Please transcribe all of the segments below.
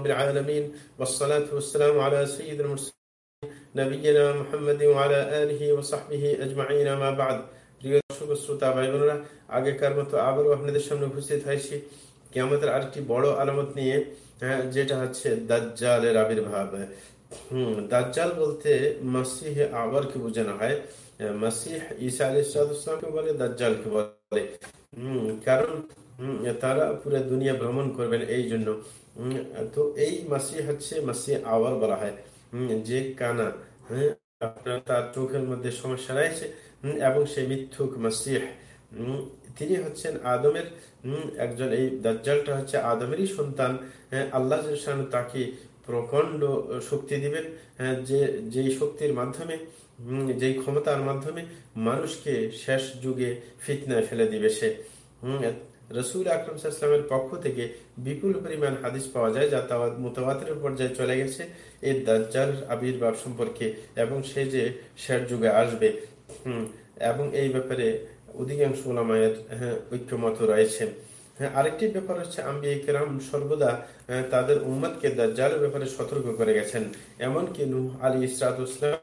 العالمين والصلاة والسلام على سيد المرسلين نبينا محمد وعلى آله وصحبه أجمعين ما بعد প্রিয় দর্শক শ্রোতা ভাই বোনেরা আগেকার মতো আবারও আপনাদের সামনে উপস্থিত হয়েছি আমাদের আরেকটি বড় আলামত নিয়ে হ্যাঁ, যেটা হচ্ছে দাজ্জালের আবির্ভাব দাজ্জাল বলতে মাসিহ আবারকে বোঝানো হয়। মাসিহ ঈসা আলী ইসলামকে বলে দাজ্জালকে বলে। হম কারণ তারা পুরো দুনিয়া ভ্রমণ করবেন এই জন্য। তো এই মাসি হচ্ছে মাসি আওয়ার বলা হয়। যে কানা আপনার তার চোখের মধ্যে সমস্যা রয়েছে এবং সে মিথ্যুক মাসিহ। তিনি হচ্ছেন আদমের একজন এই দাজ্জালটা হচ্ছে আদমেরই সন্তান। হ্যাঁ, আল্লাহ তাকে প্রকাণ্ড শক্তি দিবেন হ্যাঁ, যে যেই শক্তির মাধ্যমে যেই ক্ষমতার মাধ্যমে মানুষকে শেষ যুগে ফিতনায় ফেলে দিবে সে। রসুল আকরম সাল্লামের পক্ষ থেকে বিপুল পরিমাণ হাদিস পাওয়া যায় যা মোতাবাতের পর্যায়ে চলে গেছে। এর দাজ্জাল আবির্ভাব সম্পর্কে এবং সে যে শেষ যুগে আসবে এবং এই ব্যাপারে অধিকাংশ ওলামায়ের হ্যাঁ, ঐক্যমত রয়েছে। হ্যাঁ আরেকটি ব্যাপার হচ্ছে আম্বিয়া কেরাম সর্বদা তাদের উম্মদকে দাজ্জালের ব্যাপারে সতর্ক করে গেছেন। এমনকি নূহ আলী ইসরাতুসলাম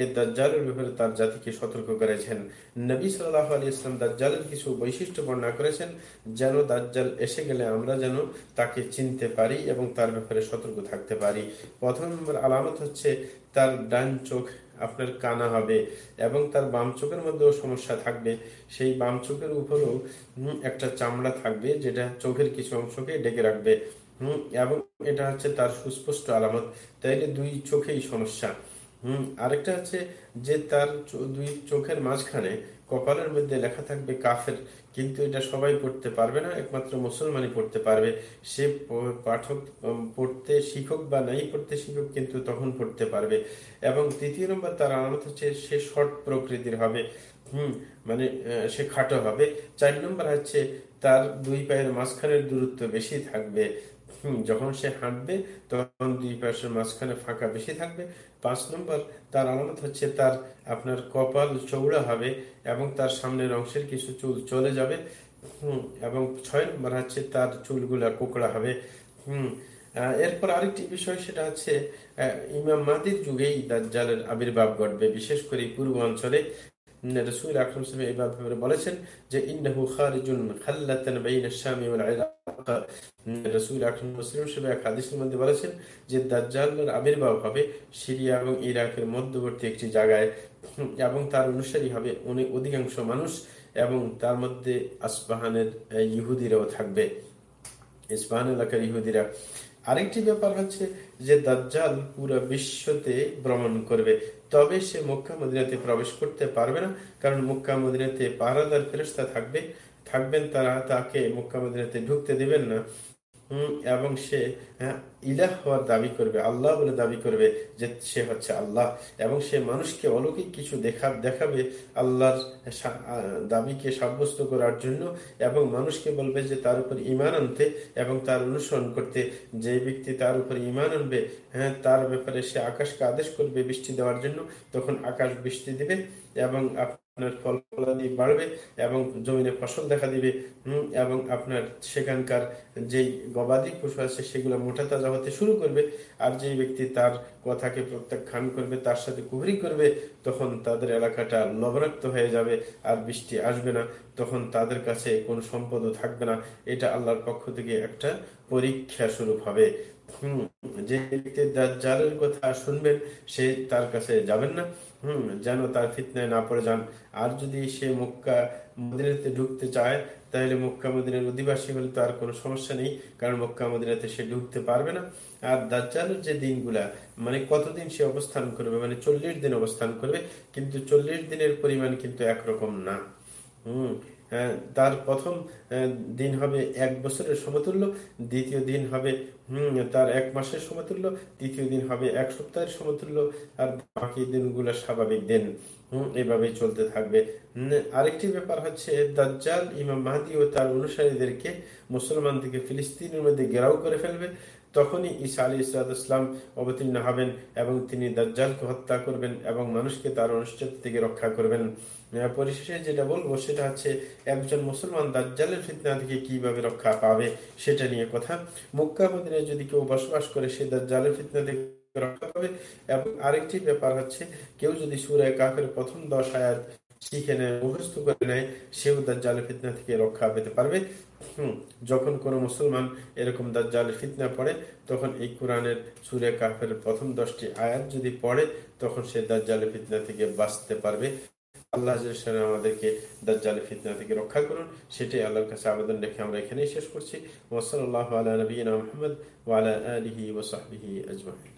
এই দাজ্জালের ব্যাপারে তার জাতিকে সতর্ক করেছেন। নবী সাল্লাহ আলী ইসলাম দাজ্জালের কিছু বৈশিষ্ট্য বর্ণনা করেছেন, যেন দাজ্জাল এসে গেলে আমরা যেন তাকে চিনতে পারি এবং তার ব্যাপারে সতর্ক থাকতে পারি। প্রথম নম্বর আলামত হচ্ছে তার ডান চোখ আপনার কানা হবে এবং তার বাম চোখের মধ্যেও সমস্যা থাকবে। সেই বাম চোখের উপরেও একটা চামড়া থাকবে যেটা চোখের কিছু অংশকে ডেকে রাখবে। হম, এবং এটা হচ্ছে তার সুস্পষ্ট আলামত। তাইলে দুই চোখেই সমস্যা। হম, আরেকটা হচ্ছে যে তার দুই চোখের মাঝখানে কপালের মধ্যে লেখা থাকবে কাফের। কিন্তু এটা সবাই পড়তে পারবে না, একমাত্র মুসলমানই পড়তে পারবে। সে পাঠক পড়তে শিক্ষক বা নাই পড়তে শিক্ষক কিন্তু তখন পড়তে পারবে। এবং তৃতীয় নম্বর তার আলামত হচ্ছে সে শর্ট প্রকৃতির হবে। হুম মানে সে খাটো হবে। চার নম্বর হচ্ছে তার দুই পায়ের মাঝখানের দূরত্ব বেশি থাকবে। যখন সে হাঁটবে, তখন দুই পাশের মাঝখানে ফাঁকা বেশি থাকবে। পাঁচ নম্বর, তার আলামত হচ্ছে তার, আপনার কপাল চৌড়া হবে এবং তার সামনের অংশের কিছু চুল চলে যাবে। হম, এবং ছয় নম্বর হচ্ছে তার চুলগুলা কোকড়া হবে। হম এরপর আরেকটি বিষয়, সেটা হচ্ছে ইমাম মাদির যুগেই দাজ্জালের আবির্ভাব ঘটবে, বিশেষ করে পূর্ব অঞ্চলে। রসুল আকরম এই ব্যাপারে বলেছেন যে, ইন্নাহু খারিজুন খাল্লাতান বাইনা শামি ওয়াল ইরাক রসুল আকরম মুসলিম সাহেব এক হাদিসের মধ্যে বলেছেন যে, দাজ্জালের আবির্ভাব হবে সিরিয়া এবং ইরাকের মধ্যবর্তী একটি জায়গায় এবং তার অনুসারী হবে অনেক অধিকাংশ মানুষ এবং তার মধ্যে আসবাহানের ইহুদিরাও থাকবে। এলাকার ইহুদিরা। আরেকটি ব্যাপার হচ্ছে যে দাজ্জাল পুরো বিশ্বতে ভ্রমণ করবে, তবে সে মক্কা মদিনাতে প্রবেশ করতে পারবে না, কারণ মক্কা মদিনাতে পাহারাদার ফেরস্তা থাকবে, থাকবেন তারা, তাকে মক্কা মদিনাতে ঢুকতে দেবেন না। এবং সে হ্যাঁ, ইলাহ হওয়ার দাবি করবে আল্লাহ বলে দাবি করবে যে সে হচ্ছে আল্লাহ। এবং সে মানুষকে অলৌকিক কিছু দেখা দেখাবে আল্লাহর দাবিকে সাব্যস্ত করার জন্য এবং মানুষকে বলবে যে তার উপর ইমান আনতে এবং তার অনুসরণ করতে। যে ব্যক্তি তার উপর ইমান আনবে হ্যাঁ তার ব্যাপারে সে আকাশকে আদেশ করবে বৃষ্টি দেওয়ার জন্য তখন আকাশ বৃষ্টি দিবে। এবং আপনার ফল ফলাদি বাড়বে এবং জমিনে ফসল দেখা দিবে এবং আপনার সেখানকার যেই গবাদি পশু আছে সেগুলো মোটা তাজা হতে শুরু করবে। আর যে ব্যক্তি তার কথাকে প্রত্যাখ্যান করবে, তার সাথে কুহরি করবে, তখন তাদের এলাকাটা লবণাক্ত হয়ে যাবে আর বৃষ্টি আসবে না। তখন তাদের কাছে কোন সম্পদও থাকবে না। এটা আল্লাহর পক্ষ থেকে একটা পরীক্ষা স্বরূপ হবে। হম, যে ব্যক্তি জালের কথা শুনবেন, সে তার কাছে যাবেন না। হম, যেন তার ফিতনায় না পড়ে যান। আর যদি সে মক্কা মদিনাতে ঢুকতে চায়, তাহলে মক্কা মদিনের অধিবাসী হলে তো আর কোনো সমস্যা নেই, কারণ মক্কা মদিনাতে সে ঢুকতে পারবে না। আর দাজ্জালের যে দিনগুলা মানে কতদিন সে অবস্থান করবে? মানে চল্লিশ দিন অবস্থান করবে, কিন্তু চল্লিশ দিনের পরিমাণ কিন্তু একরকম না। হম তার প্রথম দিন হবে এক বছরের সমতুল্য, দ্বিতীয় দিন হবে তার এক মাসের সমতুল্য, তৃতীয় দিন হবে এক সপ্তাহের সমতুল্য, আর বাকি দিনগুলো স্বাভাবিক দিন, হম, এভাবেই চলতে থাকবে। আরেকটি ব্যাপার হচ্ছে, দাজ্জাল, ইমাম মাহাদি ও তার অনুসারীদেরকে মুসলমান থেকে ফিলিস্তিনের মধ্যে গেরাও করে ফেলবে। তখনই ঈসা আলী ইসলাম অবতীর্ণ হবেন এবং তিনি দাজ্জালকে হত্যা করবেন এবং মানুষকে তার অনুষ্ঠিত থেকে রক্ষা করবেন। পরিশেষে যেটা বলব সেটা হচ্ছে, একজন মুসলমান দাজ্জালের ফিতনা থেকে কীভাবে রক্ষা পাবে সেটা নিয়ে কথা। মুক্কা মদিনায় যদি কেউ বসবাস করে, সে দাজ্জালের ফিতনা থেকে রক্ষা পাবে। এবং আরেকটি ব্যাপার হচ্ছে, কেউ যদি সুরায় কাকের প্রথম দশ আয়াত শিখে নেয় মুখস্থ করে নেয়, সেও দাজ্জালের ফিতনা থেকে রক্ষা পেতে পারবে। হম, যখন কোনো মুসলমান এরকম দাজ্জাল ফিতনা পড়ে, তখন এই কোরআনের সুরে কাফের প্রথম দশটি আয়াত যদি পড়ে, তখন সে দাজ্জাল ফিতনা থেকে বাঁচতে পারবে। আল্লাহ আমাদেরকে দাজ্জাল ফিতনা থেকে রক্ষা করুন। সেটাই আল্লাহর কাছে আবেদন রেখে আমরা এখানেই শেষ করছি। ওসল আল্লাহ আলা নবীনা ওয়ালা আলহি ওসাহি আজমাহিন